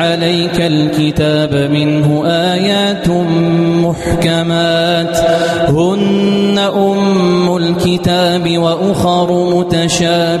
عليك الكتاب منه آيات محكمات. هن أم الكتاب وأخر متشابهات.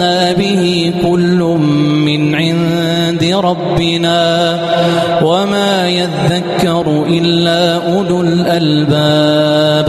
أخذنا به كل من عند ربنا وما يذكر إلا أولو الألباب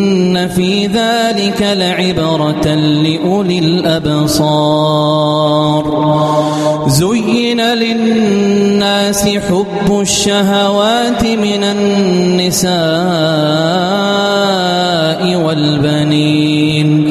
فِي ذَلِكَ لَعِبْرَةً لِأُولِي الْأَبْصَارِ. زُيِّنَ لِلنَّاسِ حُبُّ الشَّهَوَاتِ مِنَ النِّسَاءِ وَالْبَنِينَ.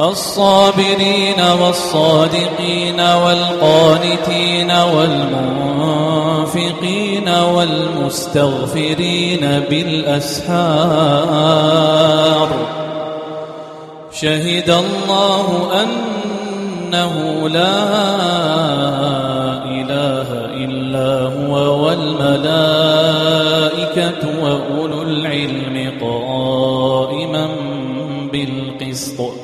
الصابرين والصادقين والقانتين والمنفقين والمستغفرين بالأسحار. شهد الله أنه لا إله إلا هو والملائكة وأولو العلم قائما بالقسط.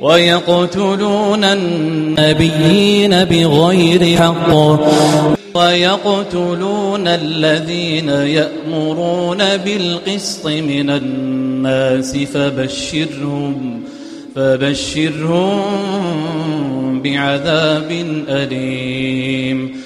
ويقتلون النبيين بغير حق. ويقتلون الذين يأمرون بالقسط من الناس فبشرهم فبشرهم بعذاب أليم.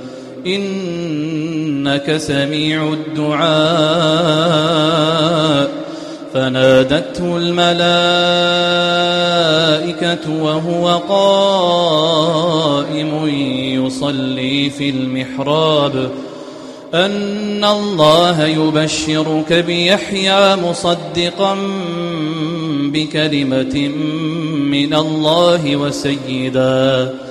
إنك سميع الدعاء. فنادته الملائكة وهو قائم يصلي في المحراب. أن الله يبشرك بيحيى مصدقا بكلمة من الله وسيداً.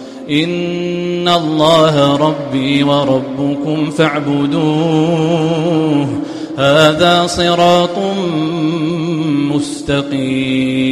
ان الله ربي وربكم فاعبدوه هذا صراط مستقيم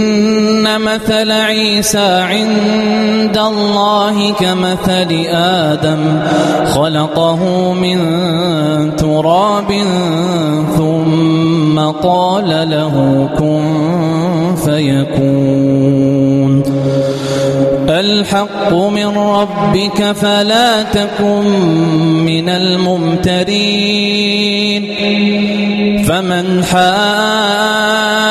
مثل عيسى عند الله كمثل آدم. خلقه من تراب ثم قال له كن فيكون. الحق من ربك فلا تكن من الممترين. فمن حاد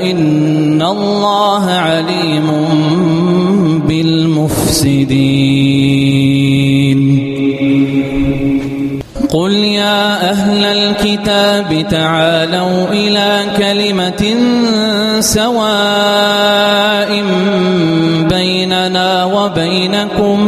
ان اللہ علیم بالمفسدین قل يا أهل الكتاب تعالوا إلى كلمه سواء بيننا وبينكم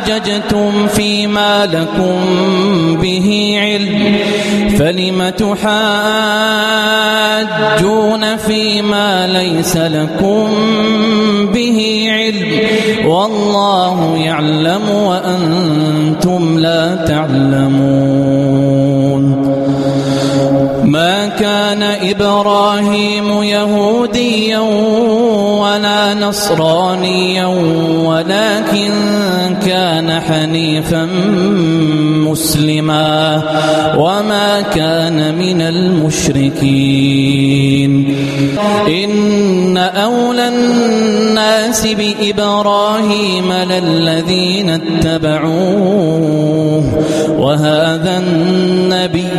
حاججتم فيما لكم به علم فلم تحاجون فيما ليس لكم به علم؟ والله يعلم وأنتم لا تعلمون. ما كان إبراهيم يهوديا ولا نصرانيا ولكن كان حنيفا مسلما وما كان من المشركين. إن أولى الناس بإبراهيم للذين اتبعوه وهذا النبي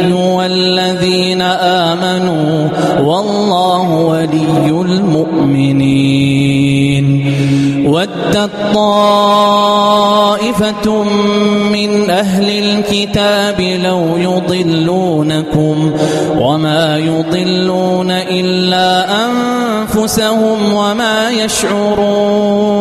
الذين آمنوا والله ولي المؤمنين ود طائفة من أهل الكتاب لو يضلونكم وما يضلون إلا أنفسهم وما يشعرون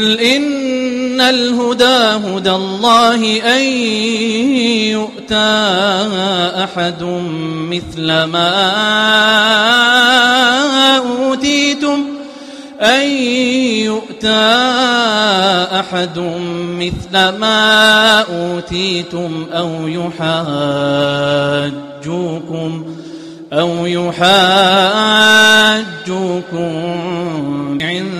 قل ان الهدى هدى الله ان يؤتى احد مثل ما اوتيتم ان يؤتى احد مثل ما اوتيتم أو يحاجوكم أو يحاجوكم عند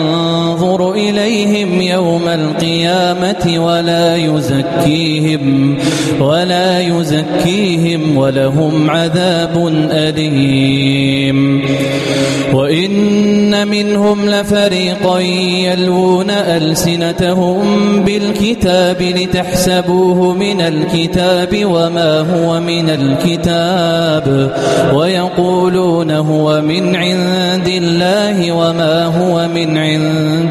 جہاں ينظر إليهم يوم القيامة ولا يزكيهم ولا يزكيهم ولهم عذاب أليم. وإن منهم لفريقا يلوون ألسنتهم بالكتاب لتحسبوه من الكتاب وما هو من الكتاب ويقولون هو من عند الله وما هو من عند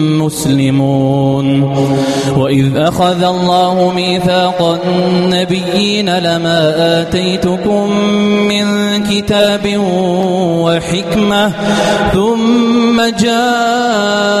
مسلمون وإذ أخذ الله ميثاق النبيين لما آتيتكم من كتاب وحكمة ثم جاء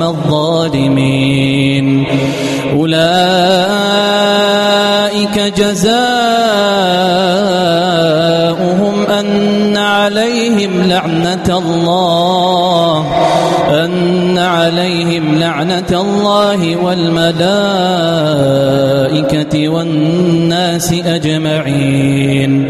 قوم الظالمين. أولئك جزاؤهم أن عليهم لعنة الله. أن عليهم لعنة الله والملائكة والناس أجمعين.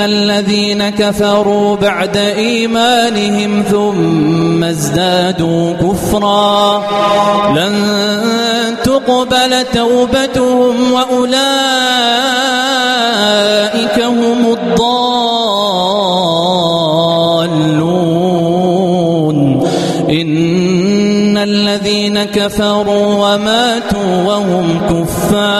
ان الذين كفروا بعد إيمانهم ثم ازدادوا كفرا. لن تقبل توبتهم وأولئك هم الضالون. إن الذين كفروا وماتوا وهم كفار.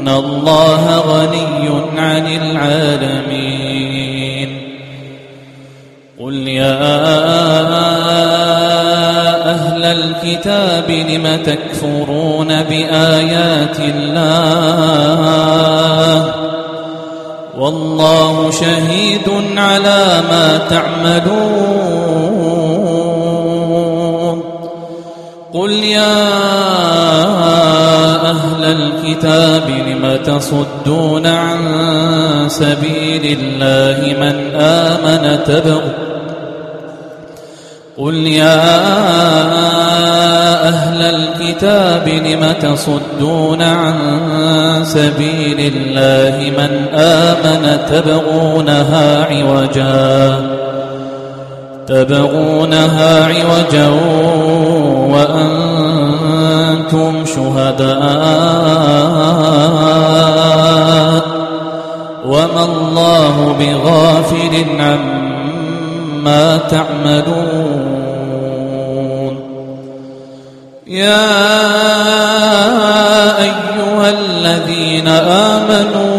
ان الله غني عن العالمين قل يا أهل الكتاب لم تكفرون بايات الله والله شهيد على ما تعملون قل يا الكتاب لم تصدون عن سبيل الله من آمن تبغ. قل يا أهل الكتاب لم تصدون عن سبيل الله من آمن تبغونها عوجا. تبغونها عوجا وأن أنتم شهداء وما الله بغافل عما تعملون يا أيها الذين آمنوا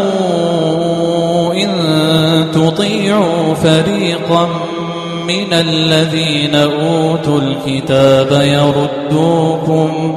إن تطيعوا فريقا من الذين أوتوا الكتاب يردوكم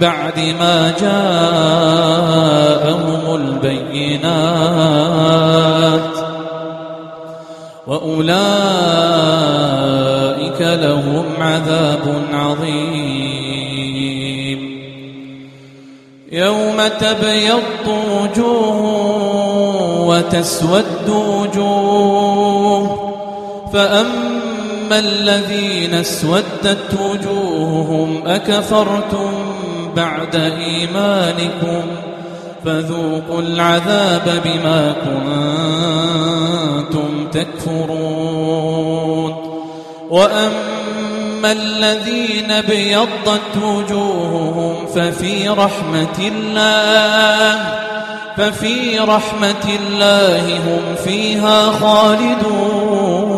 بعد ما جاءهم البينات وأولئك لهم عذاب عظيم يوم تبيض وجوه وتسود وجوه فأما الذين اسودت وجوههم أكفرتم بعد إيمانكم فذوقوا العذاب بما كنتم تكفرون. وأما الذين ابيضت وجوههم ففي رحمة الله ففي رحمة الله هم فيها خالدون.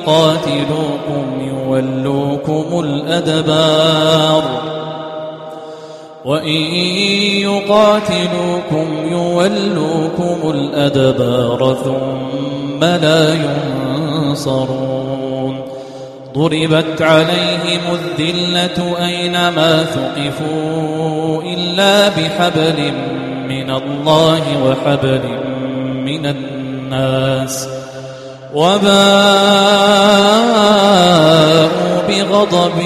يقاتلوكم يولوكم الأدبار وإن يقاتلوكم يولوكم الأدبار ثم لا ينصرون ضربت عليهم الذلة أينما ثقفوا إلا بحبل من الله وحبل من الناس وباءوا بغضب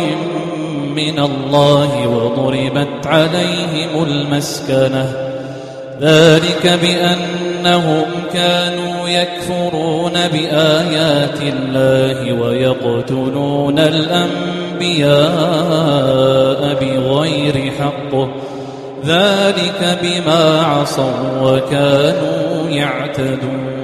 من الله وضربت عليهم المسكنة. ذلك بأنهم كانوا يكفرون بآيات الله ويقتلون الأنبياء بغير حقه ذلك بما عصوا وكانوا يعتدون.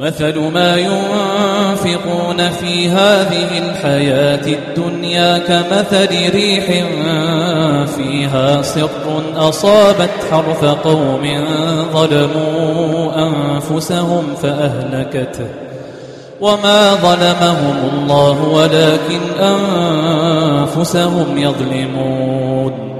مثل ما ينفقون في هذه الحياة الدنيا كمثل ريح فيها سر أصابت حرف قوم ظلموا أنفسهم فأهلكته وما ظلمهم الله ولكن أنفسهم يظلمون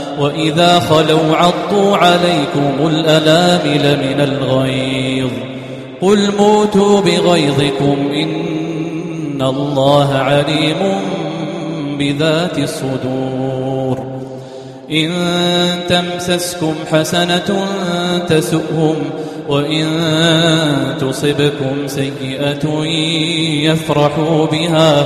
وإذا خلوا عطوا عليكم الأنامل من الغيظ قل موتوا بغيظكم إن الله عليم بذات الصدور إن تمسسكم حسنة تسؤهم وإن تصبكم سيئة يفرحوا بها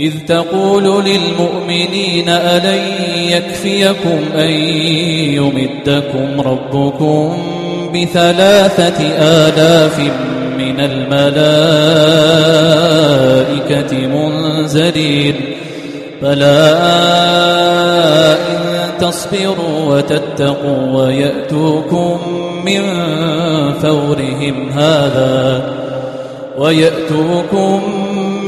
إذ تقول للمؤمنين ألن يكفيكم أن يمدكم ربكم بثلاثة آلاف من الملائكة منزلين فلا إن تصبروا وتتقوا ويأتوكم من فورهم هذا ويأتوكم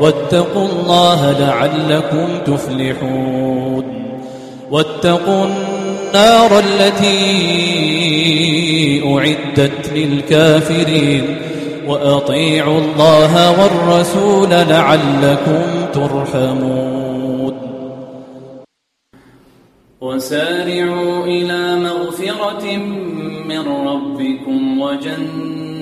واتقوا الله لعلكم تفلحون. واتقوا النار التي أعدت للكافرين. وأطيعوا الله والرسول لعلكم ترحمون. وسارعوا إلى مغفرة من ربكم وجنة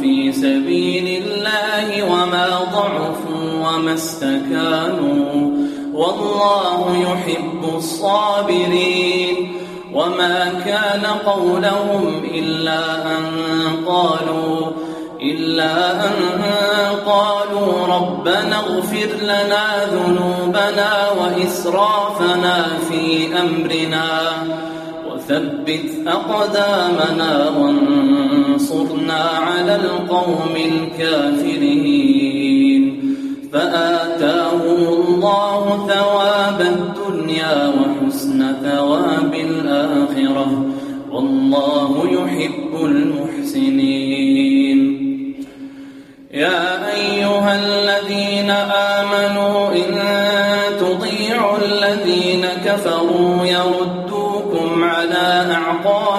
في سبيل الله وما ضعفوا وما استكانوا والله يحب الصابرين وما كان قولهم إلا أن قالوا إلا أن قالوا ربنا اغفر لنا ذنوبنا وإسرافنا في أمرنا ثبت أقدامنا وانصرنا على القوم الكافرين فآتاهم الله ثواب الدنيا وحسن ثواب الآخرة والله يحب المحسنين يا أيها الذين آمنوا إن تضيعوا الذين كفروا يرد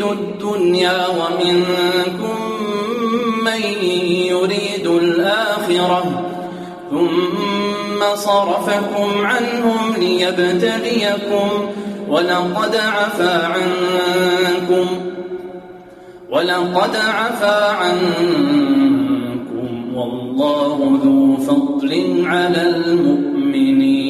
يريد الدنيا ومنكم من يريد الآخرة ثم صرفكم عنهم ليبتليكم ولقد عفا عنكم ولقد عفا عنكم. والله ذو فضل على المؤمنين.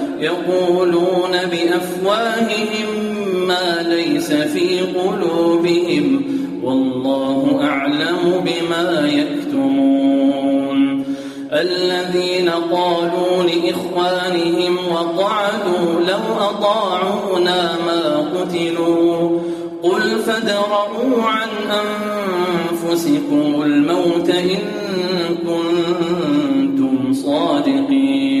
يقولون بأفواههم ما ليس في قلوبهم والله أعلم بما يكتمون الذين قالوا لإخوانهم وقعدوا لو أطاعونا ما قتلوا قل فدرؤوا عن أنفسكم الموت إن كنتم صادقين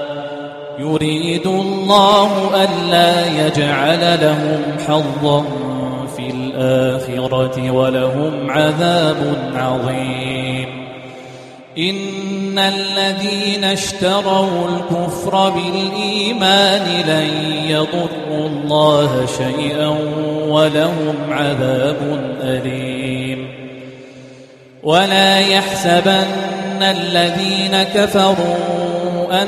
يريد الله ألا يجعل لهم حظا في الآخرة ولهم عذاب عظيم. إن الذين اشتروا الكفر بالإيمان لن يضروا الله شيئا ولهم عذاب أليم. ولا يحسبن الذين كفروا أن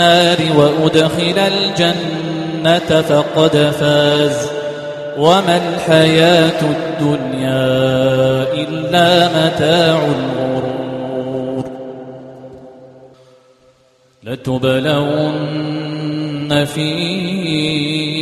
النار وأدخل الجنة فقد فاز. وما الحياة الدنيا إلا متاع الغرور. لتبلون فيه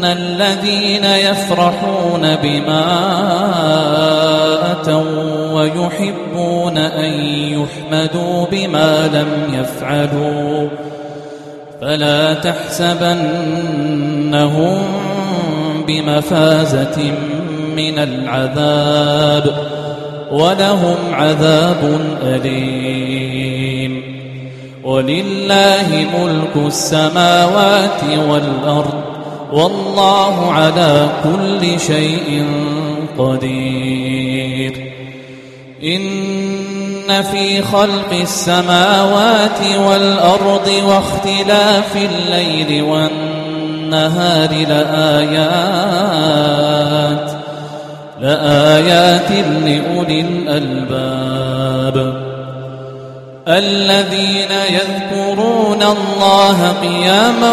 ان الذين يفرحون بما اتوا ويحبون ان يحمدوا بما لم يفعلوا فلا تحسبنهم بمفازة من العذاب ولهم عذاب أليم ولله ملك السماوات والأرض والله على كل شيء قدير. إن في خلق السماوات والأرض واختلاف الليل والنهار لآيات لآيات لأولي الألباب. الذين يذكرون الله قياما